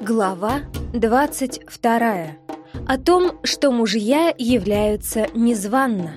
Глава 22. О том, что мужья являются незванно.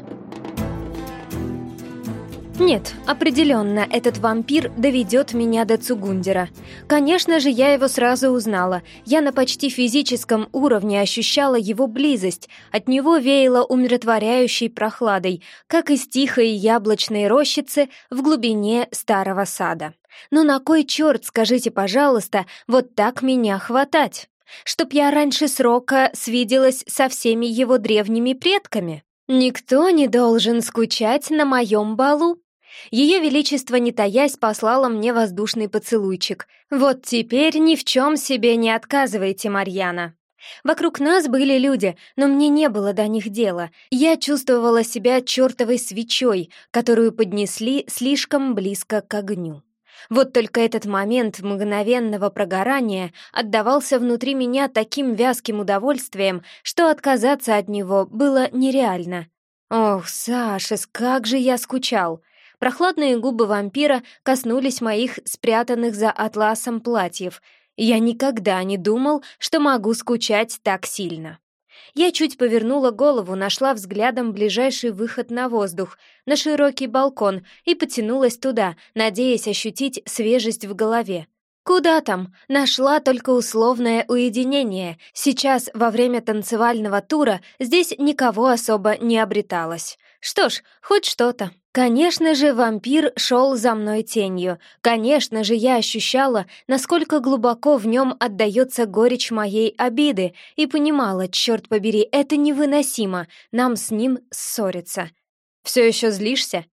Нет, определенно, этот вампир доведет меня до Цугундера. Конечно же, я его сразу узнала. Я на почти физическом уровне ощущала его близость. От него веяло умиротворяющей прохладой, как из тихой яблочной рощицы в глубине старого сада. Но на кой черт, скажите, пожалуйста, вот так меня хватать? Чтоб я раньше срока свиделась со всеми его древними предками? Никто не должен скучать на моем балу. Ее Величество, не таясь, послала мне воздушный поцелуйчик. Вот теперь ни в чем себе не отказывайте, Марьяна. Вокруг нас были люди, но мне не было до них дела. Я чувствовала себя чертовой свечой, которую поднесли слишком близко к огню. Вот только этот момент мгновенного прогорания отдавался внутри меня таким вязким удовольствием, что отказаться от него было нереально. Ох, Саша, как же я скучал! Прохладные губы вампира коснулись моих спрятанных за атласом платьев. Я никогда не думал, что могу скучать так сильно. Я чуть повернула голову, нашла взглядом ближайший выход на воздух, на широкий балкон и потянулась туда, надеясь ощутить свежесть в голове. Куда там? Нашла только условное уединение. Сейчас, во время танцевального тура, здесь никого особо не обреталось. Что ж, хоть что-то. Конечно же, вампир шел за мной тенью. Конечно же, я ощущала, насколько глубоко в нем отдается горечь моей обиды, и понимала, черт побери, это невыносимо, нам с ним ссориться. «Все еще злишься?»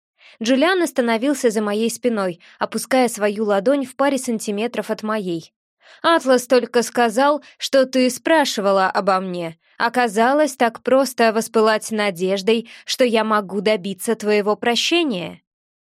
Джулиан остановился за моей спиной, опуская свою ладонь в паре сантиметров от моей. «Атлас только сказал, что ты спрашивала обо мне. Оказалось, так просто воспылать надеждой, что я могу добиться твоего прощения.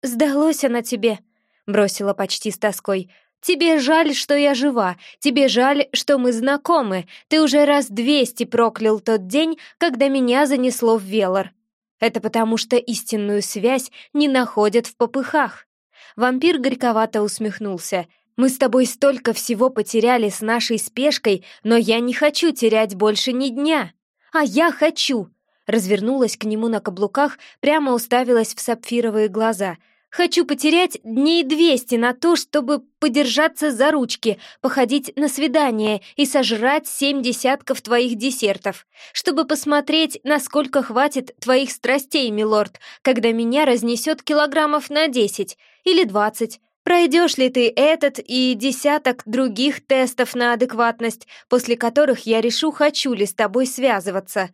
«Сдалось она тебе», — бросила почти с тоской. «Тебе жаль, что я жива, тебе жаль, что мы знакомы. Ты уже раз двести проклял тот день, когда меня занесло в Велор. Это потому, что истинную связь не находят в попыхах». Вампир горьковато усмехнулся — мы с тобой столько всего потеряли с нашей спешкой, но я не хочу терять больше ни дня. А я хочу!» Развернулась к нему на каблуках, прямо уставилась в сапфировые глаза. «Хочу потерять дней двести на то, чтобы подержаться за ручки, походить на свидание и сожрать семь десятков твоих десертов, чтобы посмотреть, насколько хватит твоих страстей, милорд, когда меня разнесет килограммов на десять или двадцать, Пройдешь ли ты этот и десяток других тестов на адекватность, после которых я решу, хочу ли с тобой связываться?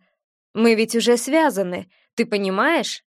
Мы ведь уже связаны, ты понимаешь?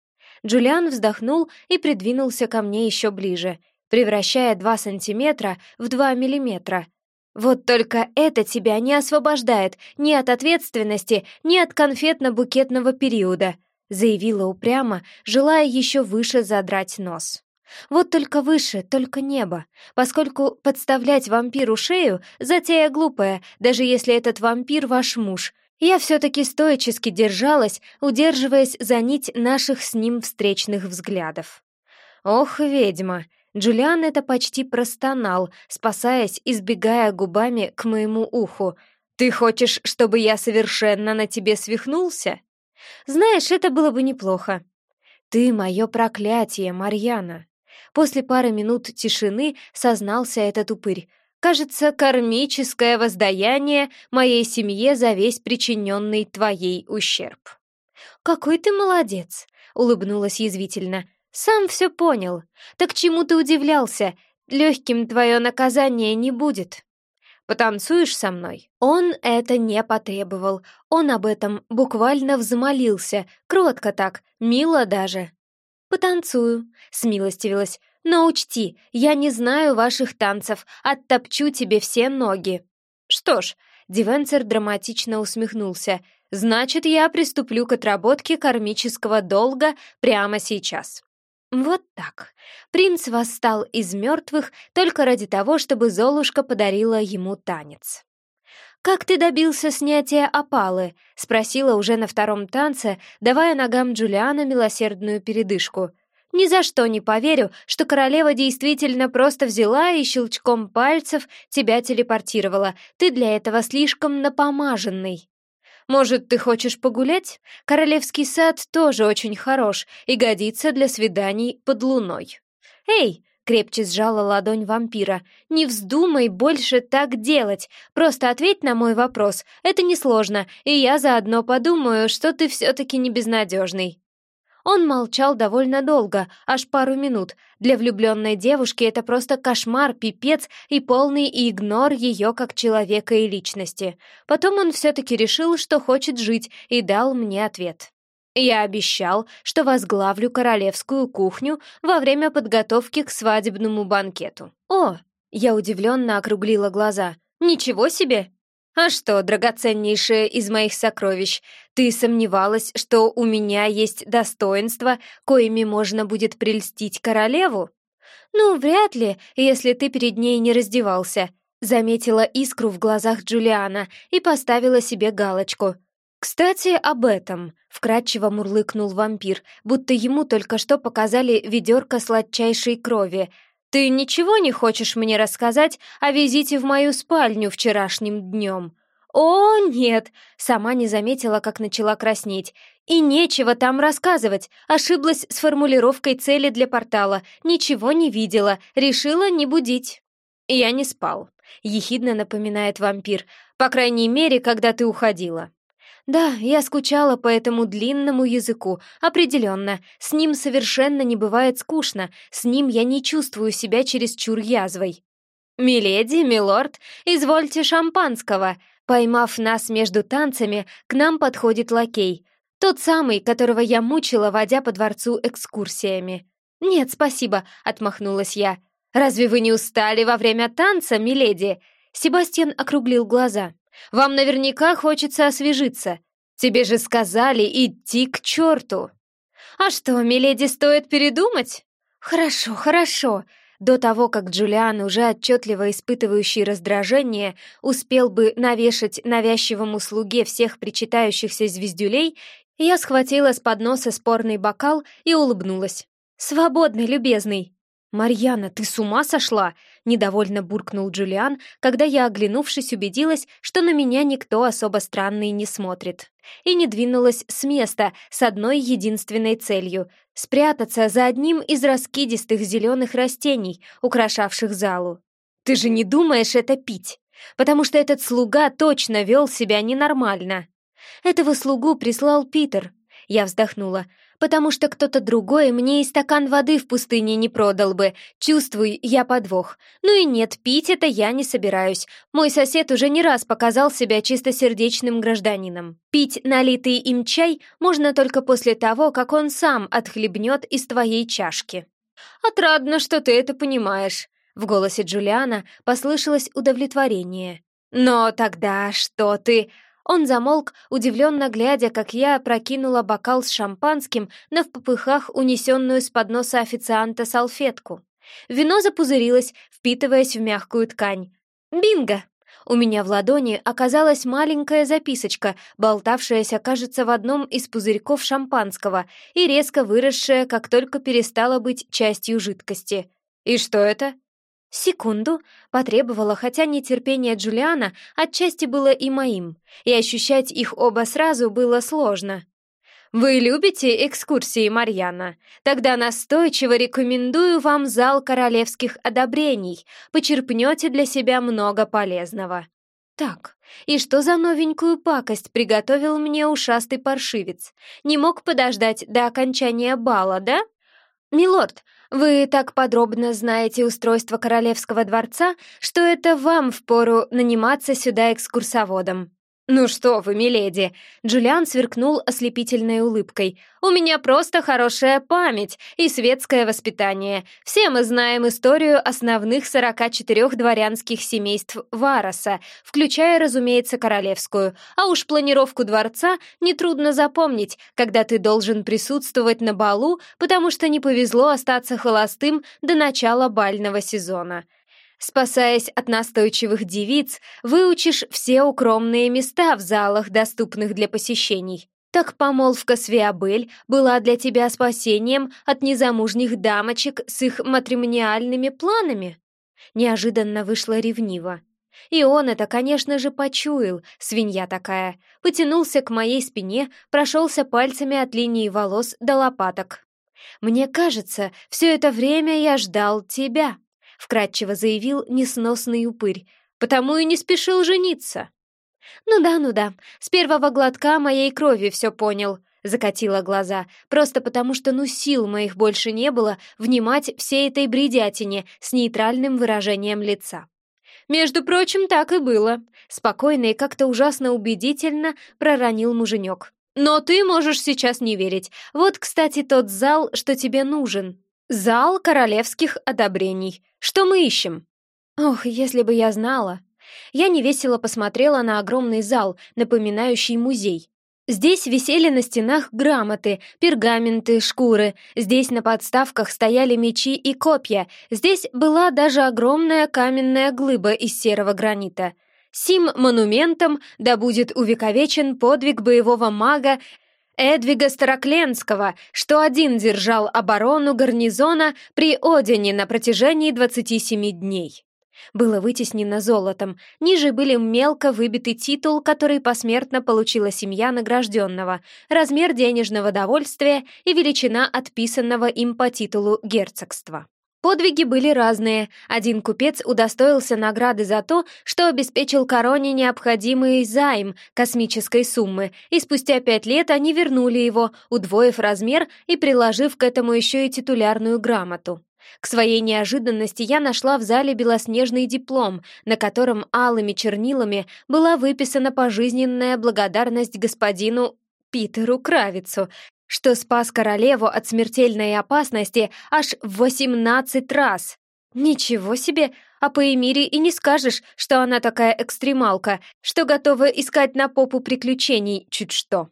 Джулиан вздохнул и придвинулся ко мне еще ближе, превращая два сантиметра в два миллиметра. Вот только это тебя не освобождает ни от ответственности, ни от конфетно-букетного периода, заявила упрямо, желая еще выше задрать нос. Вот только выше, только небо, поскольку подставлять вампиру шею — затея глупая, даже если этот вампир ваш муж. Я все-таки стоически держалась, удерживаясь за нить наших с ним встречных взглядов. «Ох, ведьма!» Джулиан это почти простонал, спасаясь, избегая губами к моему уху. «Ты хочешь, чтобы я совершенно на тебе свихнулся?» «Знаешь, это было бы неплохо». «Ты мое проклятие, Марьяна!» После пары минут тишины сознался этот упырь. «Кажется, кармическое воздаяние моей семье за весь причиненный твоей ущерб». «Какой ты молодец!» — улыбнулась язвительно. «Сам все понял. Так чему ты удивлялся? Легким твое наказание не будет». «Потанцуешь со мной?» Он это не потребовал. Он об этом буквально взмолился, кротко так, мило даже. «Потанцую», — смилостивилась. «Но учти, я не знаю ваших танцев, оттопчу тебе все ноги». «Что ж», — Дивенцер драматично усмехнулся, «значит, я приступлю к отработке кармического долга прямо сейчас». Вот так. Принц восстал из мертвых только ради того, чтобы Золушка подарила ему танец. «Как ты добился снятия опалы?» — спросила уже на втором танце, давая ногам Джулиана милосердную передышку. Ни за что не поверю, что королева действительно просто взяла и щелчком пальцев тебя телепортировала. Ты для этого слишком напомаженный. Может, ты хочешь погулять? Королевский сад тоже очень хорош и годится для свиданий под луной. Эй, крепче сжала ладонь вампира. «Не вздумай больше так делать. Просто ответь на мой вопрос. Это несложно, и я заодно подумаю, что ты все-таки не безнадежный». Он молчал довольно долго, аж пару минут. Для влюбленной девушки это просто кошмар, пипец и полный игнор ее как человека и личности. Потом он все-таки решил, что хочет жить, и дал мне ответ. Я обещал, что возглавлю королевскую кухню во время подготовки к свадебному банкету. О, я удивленно округлила глаза. Ничего себе! А что, драгоценнейшее из моих сокровищ, ты сомневалась, что у меня есть достоинства, коими можно будет прельстить королеву? Ну, вряд ли, если ты перед ней не раздевался. Заметила искру в глазах Джулиана и поставила себе галочку. «Кстати, об этом», — вкратчиво мурлыкнул вампир, будто ему только что показали ведерко сладчайшей крови. «Ты ничего не хочешь мне рассказать о визите в мою спальню вчерашним днем?» «О, нет!» — сама не заметила, как начала краснеть. «И нечего там рассказывать. Ошиблась с формулировкой цели для портала. Ничего не видела. Решила не будить». «Я не спал», — ехидно напоминает вампир. «По крайней мере, когда ты уходила». Да, я скучала по этому длинному языку, определенно. С ним совершенно не бывает скучно, с ним я не чувствую себя чересчур язвой. «Миледи, милорд, извольте шампанского!» Поймав нас между танцами, к нам подходит лакей. Тот самый, которого я мучила, водя по дворцу экскурсиями. «Нет, спасибо», — отмахнулась я. «Разве вы не устали во время танца, миледи?» Себастьян округлил глаза. Вам наверняка хочется освежиться. Тебе же сказали идти к черту. А что, миледи, стоит передумать? Хорошо, хорошо. До того, как Джулиан, уже отчетливо испытывающий раздражение, успел бы навешать навязчивому слуге всех причитающихся звездюлей, я схватила с подноса спорный бокал и улыбнулась. «Свободный, любезный!» «Марьяна, ты с ума сошла?» — недовольно буркнул Джулиан, когда я, оглянувшись, убедилась, что на меня никто особо странный не смотрит. И не двинулась с места с одной единственной целью — спрятаться за одним из раскидистых зеленых растений, украшавших залу. «Ты же не думаешь это пить? Потому что этот слуга точно вел себя ненормально!» «Этого слугу прислал Питер», — я вздохнула потому что кто-то другой мне и стакан воды в пустыне не продал бы. Чувствую, я подвох. Ну и нет, пить это я не собираюсь. Мой сосед уже не раз показал себя чистосердечным гражданином. Пить налитый им чай можно только после того, как он сам отхлебнет из твоей чашки. «Отрадно, что ты это понимаешь», — в голосе Джулиана послышалось удовлетворение. «Но тогда что ты...» Он замолк, удивленно глядя, как я прокинула бокал с шампанским на в попыхах унесенную с подноса официанта салфетку. Вино запузырилось, впитываясь в мягкую ткань. «Бинго!» У меня в ладони оказалась маленькая записочка, болтавшаяся, кажется, в одном из пузырьков шампанского и резко выросшая, как только перестала быть частью жидкости. «И что это?» Секунду потребовала, хотя нетерпение Джулиана отчасти было и моим, и ощущать их оба сразу было сложно. «Вы любите экскурсии, Марьяна? Тогда настойчиво рекомендую вам зал королевских одобрений. Почерпнете для себя много полезного». «Так, и что за новенькую пакость приготовил мне ушастый паршивец? Не мог подождать до окончания бала, да?» «Милорд, вы так подробно знаете устройство королевского дворца, что это вам впору наниматься сюда экскурсоводом. «Ну что вы, миледи!» Джулиан сверкнул ослепительной улыбкой. «У меня просто хорошая память и светское воспитание. Все мы знаем историю основных 44 дворянских семейств Вароса, включая, разумеется, королевскую. А уж планировку дворца нетрудно запомнить, когда ты должен присутствовать на балу, потому что не повезло остаться холостым до начала бального сезона. Спасаясь от настойчивых девиц, выучишь все укромные места в залах, доступных для посещений. Так помолвка с Виабель была для тебя спасением от незамужних дамочек с их матримониальными планами? Неожиданно вышло ревниво. И он это, конечно же, почуял, свинья такая. Потянулся к моей спине, прошелся пальцами от линии волос до лопаток. «Мне кажется, все это время я ждал тебя», — вкратчиво заявил несносный упырь, «потому и не спешил жениться». «Ну да, ну да, с первого глотка моей крови все понял», — закатила глаза, просто потому что ну сил моих больше не было внимать всей этой бредятине с нейтральным выражением лица. «Между прочим, так и было», — спокойно и как-то ужасно убедительно проронил муженек. «Но ты можешь сейчас не верить. Вот, кстати, тот зал, что тебе нужен. Зал королевских одобрений. Что мы ищем?» «Ох, если бы я знала!» Я невесело посмотрела на огромный зал, напоминающий музей. Здесь висели на стенах грамоты, пергаменты, шкуры. Здесь на подставках стояли мечи и копья. Здесь была даже огромная каменная глыба из серого гранита. Сим монументом да будет увековечен подвиг боевого мага Эдвига Старокленского, что один держал оборону гарнизона при Одине на протяжении 27 дней было вытеснено золотом. Ниже были мелко выбитый титул, который посмертно получила семья награжденного, размер денежного довольствия и величина отписанного им по титулу герцогства. Подвиги были разные. Один купец удостоился награды за то, что обеспечил короне необходимый займ космической суммы, и спустя пять лет они вернули его, удвоив размер и приложив к этому еще и титулярную грамоту. К своей неожиданности я нашла в зале белоснежный диплом, на котором алыми чернилами была выписана пожизненная благодарность господину Питеру Кравицу, что спас королеву от смертельной опасности аж в 18 раз. Ничего себе, а по Эмире и не скажешь, что она такая экстремалка, что готова искать на попу приключений чуть что.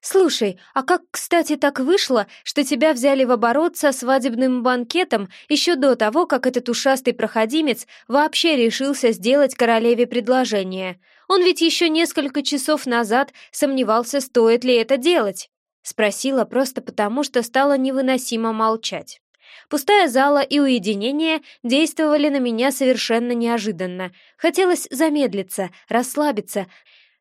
«Слушай, а как, кстати, так вышло, что тебя взяли в оборот со свадебным банкетом еще до того, как этот ушастый проходимец вообще решился сделать королеве предложение? Он ведь еще несколько часов назад сомневался, стоит ли это делать?» Спросила просто потому, что стало невыносимо молчать. Пустая зала и уединение действовали на меня совершенно неожиданно. Хотелось замедлиться, расслабиться,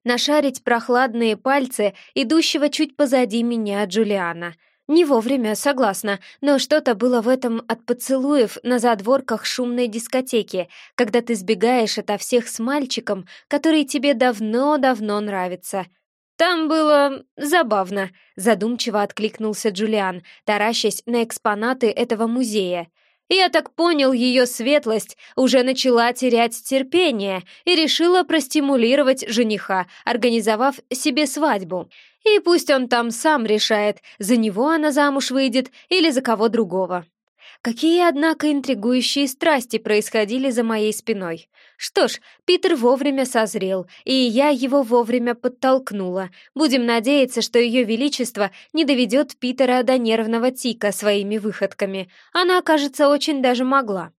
нашарить прохладные пальцы идущего чуть позади меня Джулиана. Не вовремя, согласна, но что-то было в этом от поцелуев на задворках шумной дискотеки, когда ты сбегаешь ото всех с мальчиком, который тебе давно-давно нравится. Там было забавно, задумчиво откликнулся Джулиан, таращась на экспонаты этого музея. Я так понял, ее светлость уже начала терять терпение и решила простимулировать жениха, организовав себе свадьбу. И пусть он там сам решает, за него она замуж выйдет или за кого другого. Какие, однако, интригующие страсти происходили за моей спиной. Что ж, Питер вовремя созрел, и я его вовремя подтолкнула. Будем надеяться, что ее величество не доведет Питера до нервного тика своими выходками. Она, кажется, очень даже могла.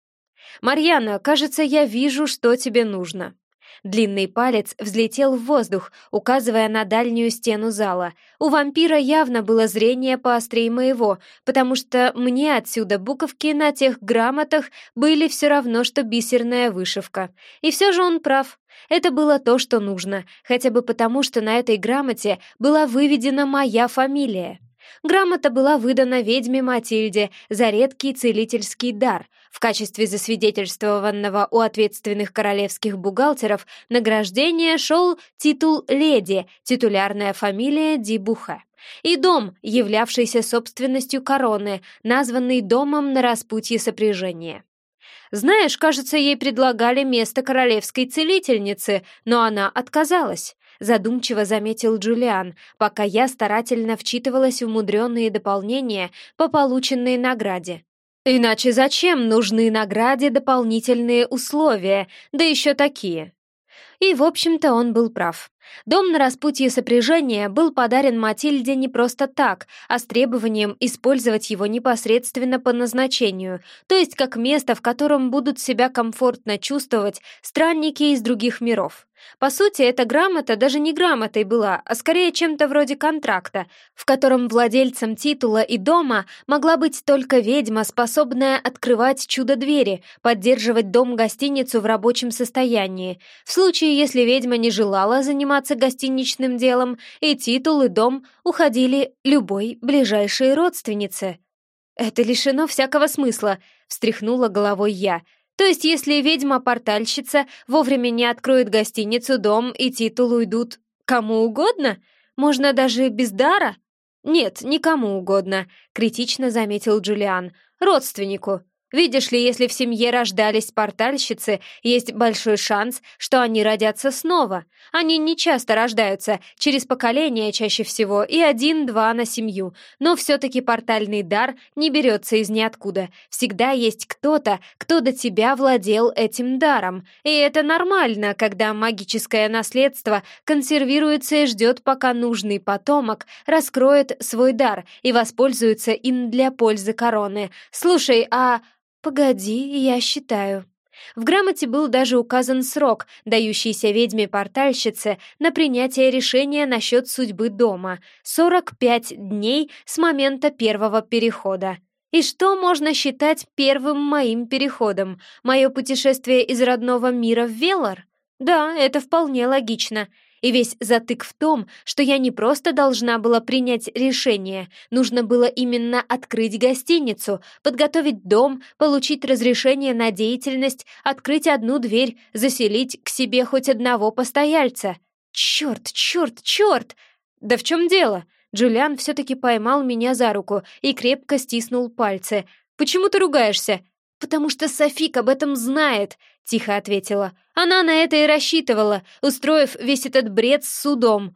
«Марьяна, кажется, я вижу, что тебе нужно». Длинный палец взлетел в воздух, указывая на дальнюю стену зала. У вампира явно было зрение поострее моего, потому что мне отсюда буковки на тех грамотах были все равно, что бисерная вышивка. И все же он прав. Это было то, что нужно, хотя бы потому, что на этой грамоте была выведена моя фамилия. Грамота была выдана ведьме Матильде за редкий целительский дар. В качестве засвидетельствованного у ответственных королевских бухгалтеров награждения шел титул «Леди», титулярная фамилия Дибуха. И дом, являвшийся собственностью короны, названный домом на распутье сопряжения. Знаешь, кажется, ей предлагали место королевской целительницы, но она отказалась задумчиво заметил Джулиан, пока я старательно вчитывалась в мудреные дополнения по полученной награде. «Иначе зачем нужны награде дополнительные условия, да еще такие?» И, в общем-то, он был прав. Дом на распутье сопряжения был подарен Матильде не просто так, а с требованием использовать его непосредственно по назначению, то есть как место, в котором будут себя комфортно чувствовать странники из других миров. По сути, эта грамота даже не грамотой была, а скорее чем-то вроде контракта, в котором владельцем титула и дома могла быть только ведьма, способная открывать чудо-двери, поддерживать дом-гостиницу в рабочем состоянии. В случае, если ведьма не желала заниматься гостиничным делом, и титул, и дом уходили любой ближайшей родственнице. «Это лишено всякого смысла», — встряхнула головой я — то есть, если ведьма-портальщица вовремя не откроет гостиницу, дом и титул уйдут кому угодно? Можно даже без дара? Нет, никому угодно, критично заметил Джулиан. Родственнику. Видишь ли, если в семье рождались портальщицы, есть большой шанс, что они родятся снова. Они не часто рождаются, через поколение чаще всего, и один-два на семью. Но все-таки портальный дар не берется из ниоткуда. Всегда есть кто-то, кто до тебя владел этим даром. И это нормально, когда магическое наследство консервируется и ждет, пока нужный потомок раскроет свой дар и воспользуется им для пользы короны. Слушай, а... «Погоди, я считаю». В грамоте был даже указан срок, дающийся ведьме-портальщице на принятие решения насчет судьбы дома — 45 дней с момента первого перехода. И что можно считать первым моим переходом? Мое путешествие из родного мира в Велор? Да, это вполне логично. И весь затык в том, что я не просто должна была принять решение, нужно было именно открыть гостиницу, подготовить дом, получить разрешение на деятельность, открыть одну дверь, заселить к себе хоть одного постояльца. Черт, черт, черт! Да в чем дело? Джулиан все-таки поймал меня за руку и крепко стиснул пальцы. «Почему ты ругаешься?» «Потому что Софик об этом знает», — тихо ответила. «Она на это и рассчитывала, устроив весь этот бред с судом.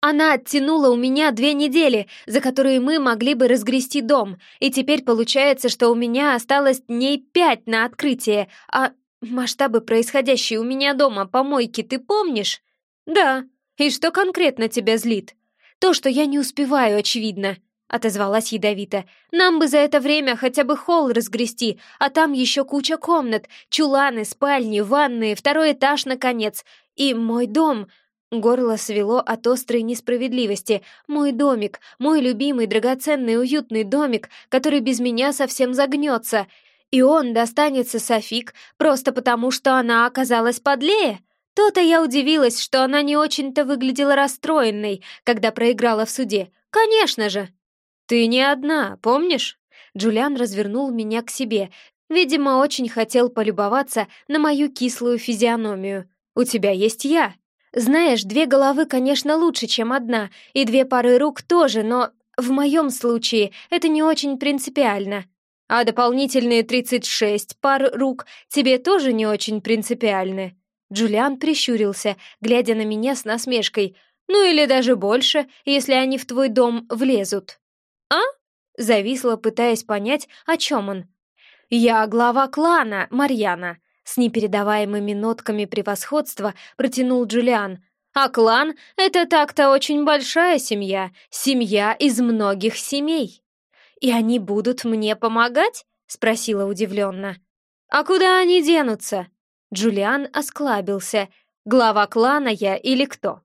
Она оттянула у меня две недели, за которые мы могли бы разгрести дом, и теперь получается, что у меня осталось дней пять на открытие, а масштабы происходящие у меня дома помойки ты помнишь? Да. И что конкретно тебя злит? То, что я не успеваю, очевидно. — отозвалась ядовито. «Нам бы за это время хотя бы холл разгрести, а там еще куча комнат, чуланы, спальни, ванные, второй этаж, наконец. И мой дом...» Горло свело от острой несправедливости. «Мой домик, мой любимый, драгоценный, уютный домик, который без меня совсем загнется. И он достанется Софик просто потому, что она оказалась подлее?» То-то я удивилась, что она не очень-то выглядела расстроенной, когда проиграла в суде. Конечно же. «Ты не одна, помнишь?» Джулиан развернул меня к себе. Видимо, очень хотел полюбоваться на мою кислую физиономию. «У тебя есть я». «Знаешь, две головы, конечно, лучше, чем одна, и две пары рук тоже, но в моем случае это не очень принципиально». «А дополнительные 36 пар рук тебе тоже не очень принципиальны?» Джулиан прищурился, глядя на меня с насмешкой. «Ну или даже больше, если они в твой дом влезут». «А?» — зависла, пытаясь понять, о чем он. «Я глава клана, Марьяна», — с непередаваемыми нотками превосходства протянул Джулиан. «А клан — это так-то очень большая семья, семья из многих семей». «И они будут мне помогать?» — спросила удивленно. «А куда они денутся?» Джулиан осклабился. «Глава клана я или кто?»